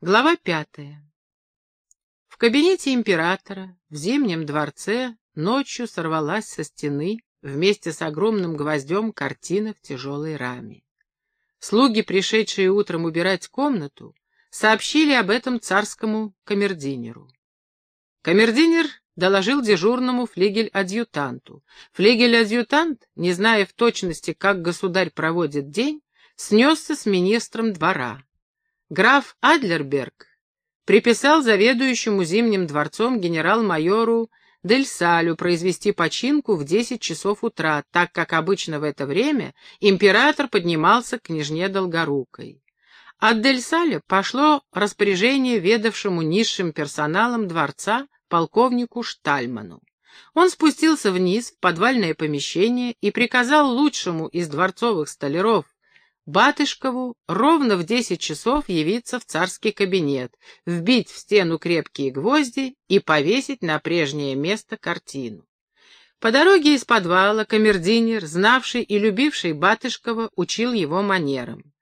Глава пятая. В кабинете императора в Зимнем дворце ночью сорвалась со стены вместе с огромным гвоздем картина в тяжелой раме. Слуги, пришедшие утром убирать комнату, сообщили об этом царскому камердинеру. Камердинер доложил дежурному флигель-адъютанту. Флигель-адъютант, не зная в точности, как государь проводит день, снесся с министром двора. Граф Адлерберг приписал заведующему Зимним дворцом генерал-майору Дель Салю произвести починку в 10 часов утра, так как обычно в это время император поднимался к княжне Долгорукой. От Дель Саля пошло распоряжение ведавшему низшим персоналом дворца полковнику Штальману. Он спустился вниз в подвальное помещение и приказал лучшему из дворцовых столяров Батышкову ровно в десять часов явиться в царский кабинет, вбить в стену крепкие гвозди и повесить на прежнее место картину. По дороге из подвала камердинер, знавший и любивший Батышкова, учил его манерам.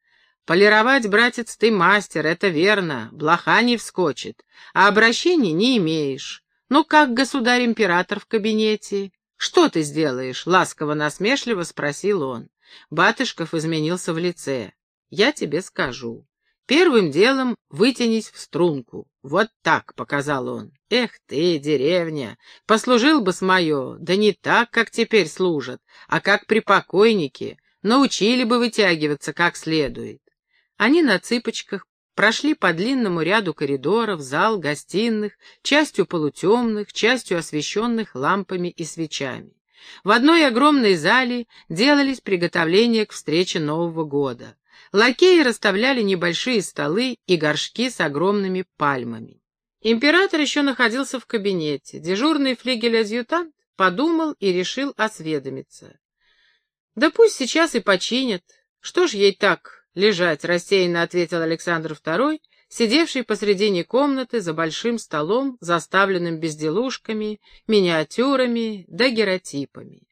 «Полировать, братец, ты мастер, это верно, блоха не вскочит, а обращений не имеешь. Ну как государь-император в кабинете? Что ты сделаешь?» — ласково-насмешливо спросил он. Батышков изменился в лице. «Я тебе скажу. Первым делом вытянись в струнку. Вот так», — показал он. «Эх ты, деревня, послужил бы с мое, да не так, как теперь служат, а как при покойнике, научили бы вытягиваться как следует». Они на цыпочках прошли по длинному ряду коридоров, зал, гостиных, частью полутемных, частью освещенных лампами и свечами. В одной огромной зале делались приготовления к встрече Нового года. Лакеи расставляли небольшие столы и горшки с огромными пальмами. Император еще находился в кабинете. Дежурный флигель-адъютант подумал и решил осведомиться. «Да пусть сейчас и починят. Что ж ей так лежать?» — рассеянно ответил Александр II сидевший посредине комнаты за большим столом, заставленным безделушками, миниатюрами да геротипами.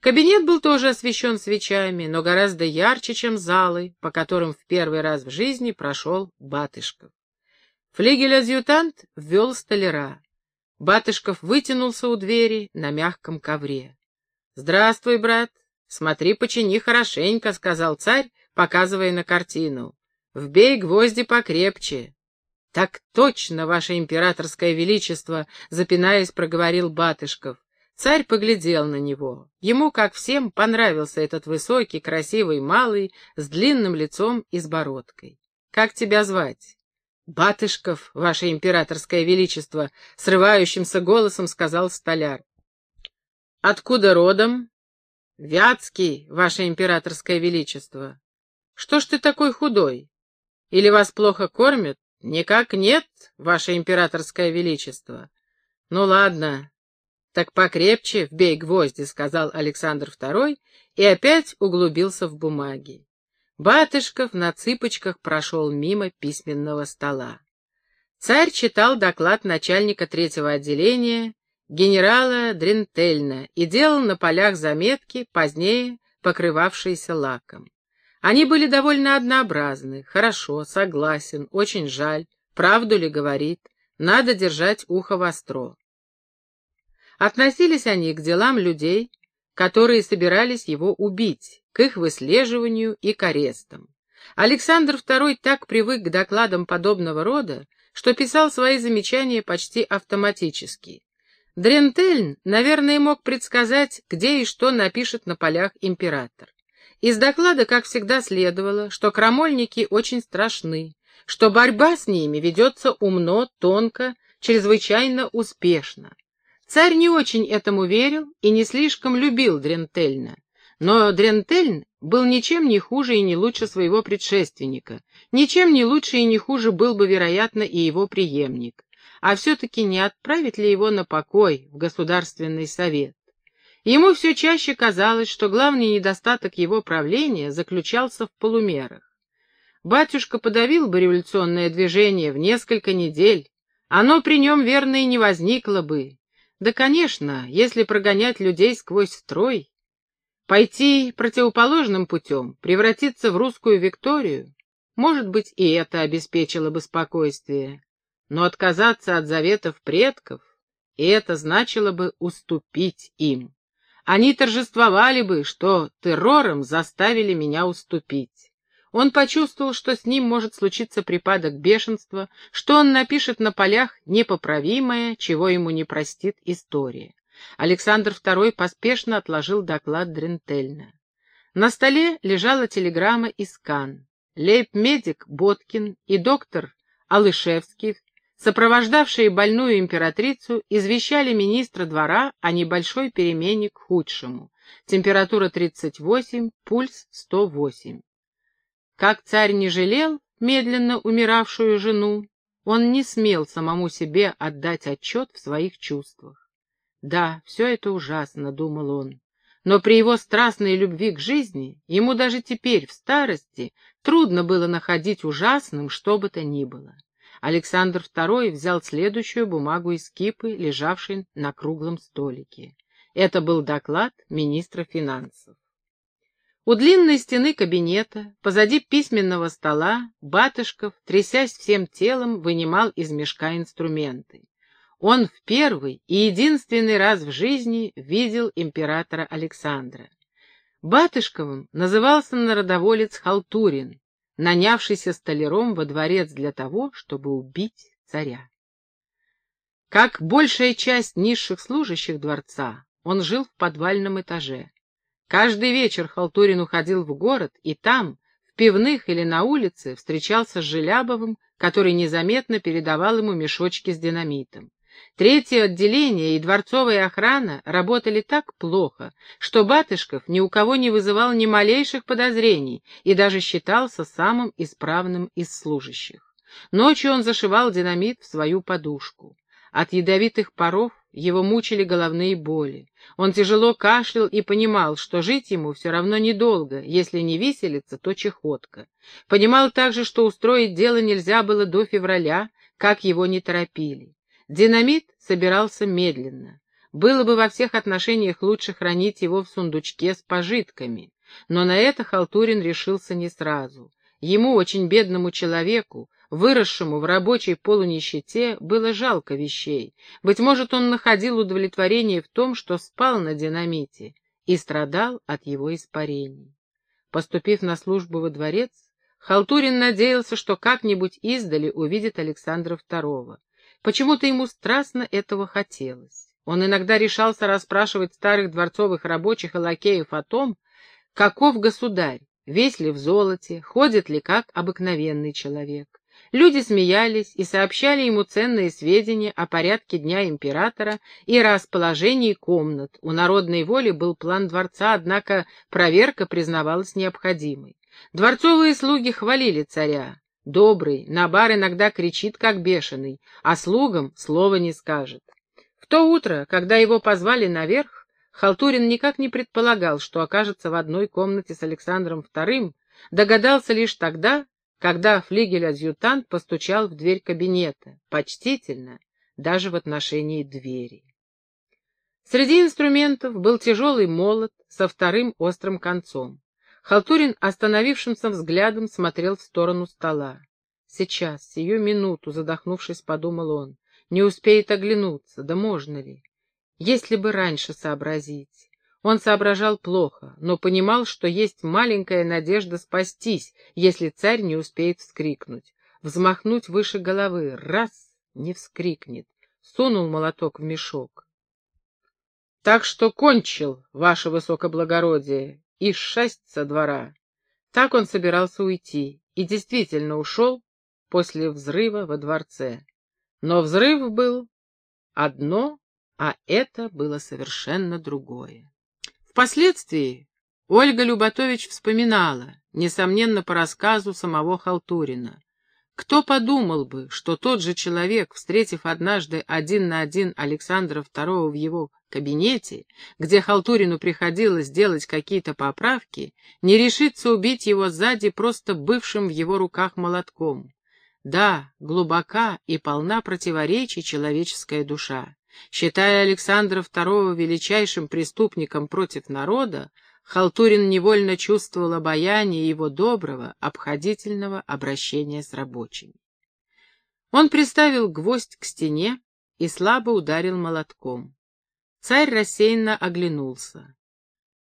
Кабинет был тоже освещен свечами, но гораздо ярче, чем залы, по которым в первый раз в жизни прошел Батышков. Флигель-адъютант ввел столяра. Батышков вытянулся у двери на мягком ковре. — Здравствуй, брат. Смотри, почини хорошенько, — сказал царь, показывая на картину. Вбей гвозди покрепче. — Так точно, ваше императорское величество, — запинаясь, проговорил Батышков. Царь поглядел на него. Ему, как всем, понравился этот высокий, красивый, малый, с длинным лицом и с бородкой. — Как тебя звать? — Батышков, ваше императорское величество, — срывающимся голосом сказал столяр. — Откуда родом? — Вятский, ваше императорское величество. — Что ж ты такой худой? Или вас плохо кормят? Никак нет, ваше императорское величество. Ну ладно, так покрепче вбей гвозди, сказал Александр II и опять углубился в бумаги. Батышков на цыпочках прошел мимо письменного стола. Царь читал доклад начальника третьего отделения генерала Дрентельна и делал на полях заметки, позднее покрывавшиеся лаком. Они были довольно однообразны. Хорошо, согласен, очень жаль. Правду ли говорит? Надо держать ухо востро. Относились они к делам людей, которые собирались его убить, к их выслеживанию и к арестам. Александр II так привык к докладам подобного рода, что писал свои замечания почти автоматически. Дрентельн, наверное, мог предсказать, где и что напишет на полях император. Из доклада, как всегда, следовало, что крамольники очень страшны, что борьба с ними ведется умно, тонко, чрезвычайно успешно. Царь не очень этому верил и не слишком любил Дрентельна. Но Дрентельн был ничем не хуже и не лучше своего предшественника, ничем не лучше и не хуже был бы, вероятно, и его преемник. А все-таки не отправить ли его на покой в Государственный совет? Ему все чаще казалось, что главный недостаток его правления заключался в полумерах. Батюшка подавил бы революционное движение в несколько недель. Оно при нем, верно, и не возникло бы. Да, конечно, если прогонять людей сквозь строй, пойти противоположным путем, превратиться в русскую Викторию, Может быть, и это обеспечило бы спокойствие. Но отказаться от заветов предков, и это значило бы уступить им. Они торжествовали бы, что террором заставили меня уступить. Он почувствовал, что с ним может случиться припадок бешенства, что он напишет на полях непоправимое, чего ему не простит история. Александр II поспешно отложил доклад Дрентельна. На столе лежала телеграмма из Кан. Лейб-медик Боткин и доктор Алышевский, сопровождавшие больную императрицу, извещали министра двора о небольшой перемене к худшему. Температура 38, пульс 108. Как царь не жалел медленно умиравшую жену, он не смел самому себе отдать отчет в своих чувствах. Да, все это ужасно, думал он. Но при его страстной любви к жизни, ему даже теперь, в старости, трудно было находить ужасным что бы то ни было. Александр II взял следующую бумагу из кипы, лежавшей на круглом столике. Это был доклад министра финансов. У длинной стены кабинета, позади письменного стола, Батышков, трясясь всем телом, вынимал из мешка инструменты он в первый и единственный раз в жизни видел императора Александра. Батышковым назывался народоволец Халтурин, нанявшийся столяром во дворец для того, чтобы убить царя. Как большая часть низших служащих дворца, он жил в подвальном этаже. Каждый вечер Халтурин уходил в город, и там, в пивных или на улице, встречался с Желябовым, который незаметно передавал ему мешочки с динамитом. Третье отделение и дворцовая охрана работали так плохо, что Батышков ни у кого не вызывал ни малейших подозрений и даже считался самым исправным из служащих. Ночью он зашивал динамит в свою подушку. От ядовитых паров его мучили головные боли. Он тяжело кашлял и понимал, что жить ему все равно недолго, если не виселица, то чехотка. Понимал также, что устроить дело нельзя было до февраля, как его не торопили. Динамит собирался медленно. Было бы во всех отношениях лучше хранить его в сундучке с пожитками. Но на это Халтурин решился не сразу. Ему, очень бедному человеку, выросшему в рабочей полунищете, было жалко вещей. Быть может, он находил удовлетворение в том, что спал на динамите и страдал от его испарений. Поступив на службу во дворец, Халтурин надеялся, что как-нибудь издали увидит Александра II. Почему-то ему страстно этого хотелось. Он иногда решался расспрашивать старых дворцовых рабочих и лакеев о том, каков государь, весь ли в золоте, ходит ли как обыкновенный человек. Люди смеялись и сообщали ему ценные сведения о порядке дня императора и расположении комнат. У народной воли был план дворца, однако проверка признавалась необходимой. Дворцовые слуги хвалили царя. Добрый, на бар иногда кричит, как бешеный, а слугам слова не скажет. В то утро, когда его позвали наверх, Халтурин никак не предполагал, что окажется в одной комнате с Александром II, догадался лишь тогда, когда флигель-адъютант постучал в дверь кабинета, почтительно, даже в отношении двери. Среди инструментов был тяжелый молот со вторым острым концом. Халтурин остановившимся взглядом смотрел в сторону стола. Сейчас, сию минуту, задохнувшись, подумал он, не успеет оглянуться, да можно ли? Если бы раньше сообразить. Он соображал плохо, но понимал, что есть маленькая надежда спастись, если царь не успеет вскрикнуть. Взмахнуть выше головы, раз, не вскрикнет. Сунул молоток в мешок. Так что кончил, ваше высокоблагородие, и шесть со двора. Так он собирался уйти, и действительно ушел после взрыва во дворце. Но взрыв был одно, а это было совершенно другое. Впоследствии Ольга Люботович вспоминала, несомненно, по рассказу самого Халтурина, кто подумал бы, что тот же человек, встретив однажды один на один Александра II в его кабинете, где Халтурину приходилось делать какие-то поправки, не решится убить его сзади просто бывшим в его руках молотком. Да, глубока и полна противоречий человеческая душа. Считая Александра II величайшим преступником против народа, Халтурин невольно чувствовал обаяние его доброго, обходительного обращения с рабочими. Он приставил гвоздь к стене и слабо ударил молотком. Царь рассеянно оглянулся.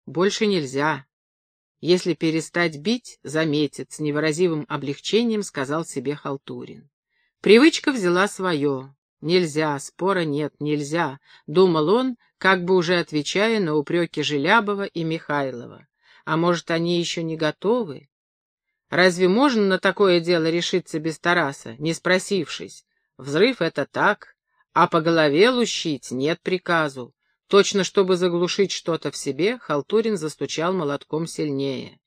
«Больше нельзя. Если перестать бить, заметит», — с невыразимым облегчением сказал себе Халтурин. Привычка взяла свое. «Нельзя, спора нет, нельзя», — думал он, как бы уже отвечая на упреки Желябова и Михайлова. «А может, они еще не готовы? Разве можно на такое дело решиться без Тараса, не спросившись? Взрыв — это так, а по голове лущить нет приказу. Точно, чтобы заглушить что-то в себе, Халтурин застучал молотком сильнее.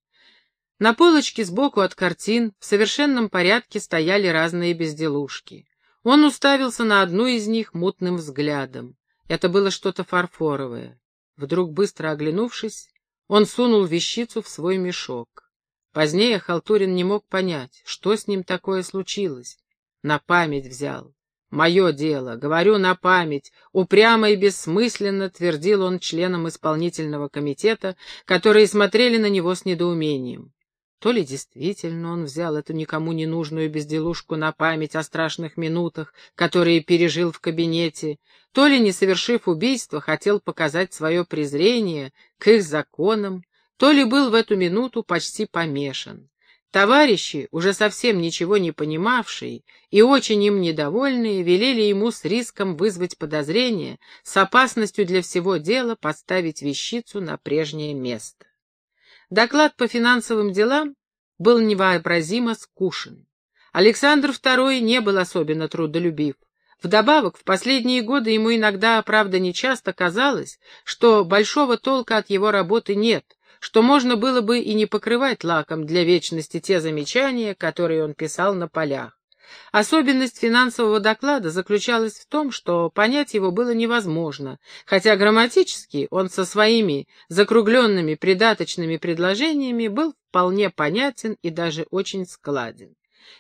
На полочке сбоку от картин в совершенном порядке стояли разные безделушки. Он уставился на одну из них мутным взглядом. Это было что-то фарфоровое. Вдруг, быстро оглянувшись, он сунул вещицу в свой мешок. Позднее Халтурин не мог понять, что с ним такое случилось. На память взял. «Мое дело, говорю на память», — упрямо и бессмысленно твердил он членам исполнительного комитета, которые смотрели на него с недоумением. То ли действительно он взял эту никому не нужную безделушку на память о страшных минутах, которые пережил в кабинете, то ли, не совершив убийство, хотел показать свое презрение к их законам, то ли был в эту минуту почти помешан. Товарищи, уже совсем ничего не понимавшие и очень им недовольные, велели ему с риском вызвать подозрение, с опасностью для всего дела поставить вещицу на прежнее место. Доклад по финансовым делам был невообразимо скушен. Александр II не был особенно трудолюбив. Вдобавок, в последние годы ему иногда, правда, нечасто казалось, что большого толка от его работы нет, что можно было бы и не покрывать лаком для вечности те замечания, которые он писал на полях. Особенность финансового доклада заключалась в том, что понять его было невозможно, хотя грамматически он со своими закругленными придаточными предложениями был вполне понятен и даже очень складен.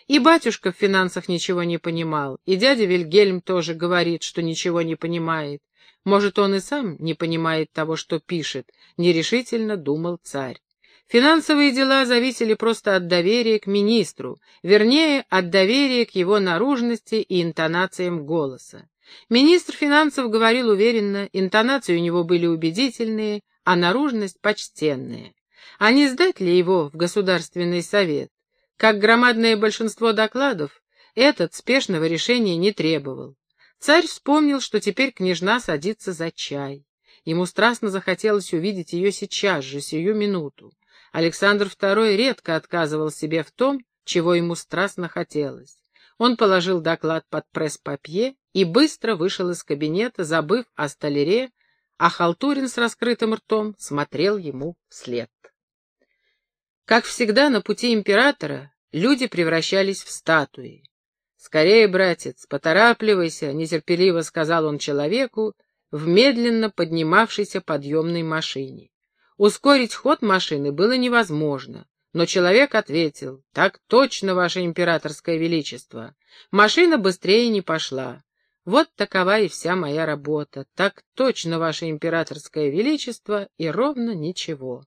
И батюшка в финансах ничего не понимал, и дядя Вильгельм тоже говорит, что ничего не понимает. Может, он и сам не понимает того, что пишет, нерешительно думал царь. Финансовые дела зависели просто от доверия к министру, вернее, от доверия к его наружности и интонациям голоса. Министр финансов говорил уверенно, интонации у него были убедительные, а наружность почтенная. А не сдать ли его в Государственный совет? Как громадное большинство докладов, этот спешного решения не требовал. Царь вспомнил, что теперь княжна садится за чай. Ему страстно захотелось увидеть ее сейчас же, сию минуту. Александр II редко отказывал себе в том, чего ему страстно хотелось. Он положил доклад под пресс-папье и быстро вышел из кабинета, забыв о столяре, а Халтурин с раскрытым ртом смотрел ему вслед. Как всегда на пути императора люди превращались в статуи. «Скорее, братец, поторапливайся», — нетерпеливо сказал он человеку в медленно поднимавшейся подъемной машине. Ускорить ход машины было невозможно, но человек ответил, «Так точно, ваше императорское величество». Машина быстрее не пошла. Вот такова и вся моя работа. Так точно, ваше императорское величество, и ровно ничего.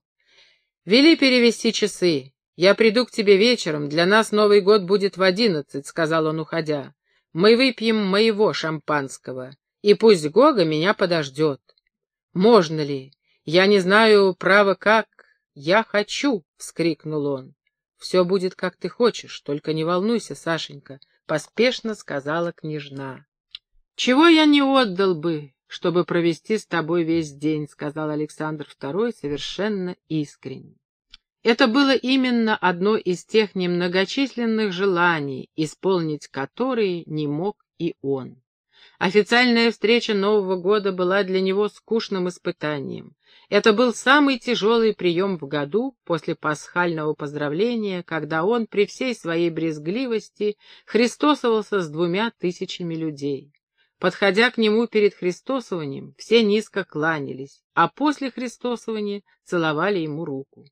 Вели перевести часы. «Я приду к тебе вечером, для нас Новый год будет в одиннадцать», — сказал он, уходя. «Мы выпьем моего шампанского, и пусть Гога меня подождет». «Можно ли? Я не знаю, право как. Я хочу!» — вскрикнул он. «Все будет, как ты хочешь, только не волнуйся, Сашенька», — поспешно сказала княжна. «Чего я не отдал бы, чтобы провести с тобой весь день», — сказал Александр II совершенно искренне. Это было именно одно из тех немногочисленных желаний, исполнить которые не мог и он. Официальная встреча Нового года была для него скучным испытанием. Это был самый тяжелый прием в году после пасхального поздравления, когда он при всей своей брезгливости христосовался с двумя тысячами людей. Подходя к нему перед христосованием, все низко кланялись, а после христосования целовали ему руку.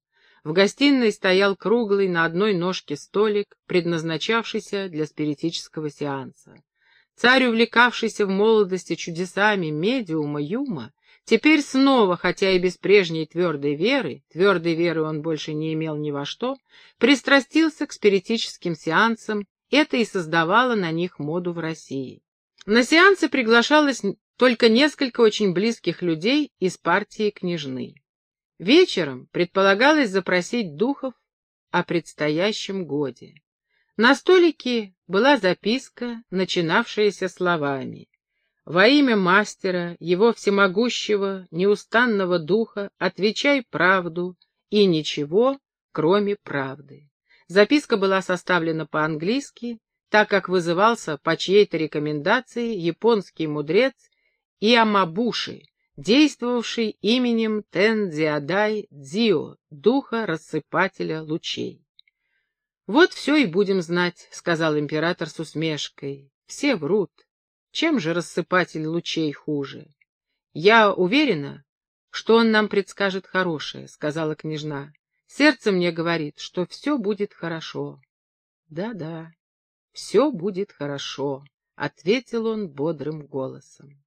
В гостиной стоял круглый на одной ножке столик, предназначавшийся для спиритического сеанса. Царь, увлекавшийся в молодости чудесами медиума Юма, Теперь снова, хотя и без прежней твердой веры, твердой веры он больше не имел ни во что, пристрастился к спиритическим сеансам, это и создавало на них моду в России. На сеансы приглашалось только несколько очень близких людей из партии княжны. Вечером предполагалось запросить духов о предстоящем годе. На столике была записка, начинавшаяся словами во имя мастера, его всемогущего, неустанного духа, отвечай правду и ничего, кроме правды. Записка была составлена по-английски, так как вызывался по чьей-то рекомендации японский мудрец Иамабуши, действовавший именем Тензиадай Дзио, духа рассыпателя лучей. «Вот все и будем знать», — сказал император с усмешкой. «Все врут. Чем же рассыпатель лучей хуже? Я уверена, что он нам предскажет хорошее, — сказала княжна. Сердце мне говорит, что все будет хорошо. Да-да, все будет хорошо, — ответил он бодрым голосом.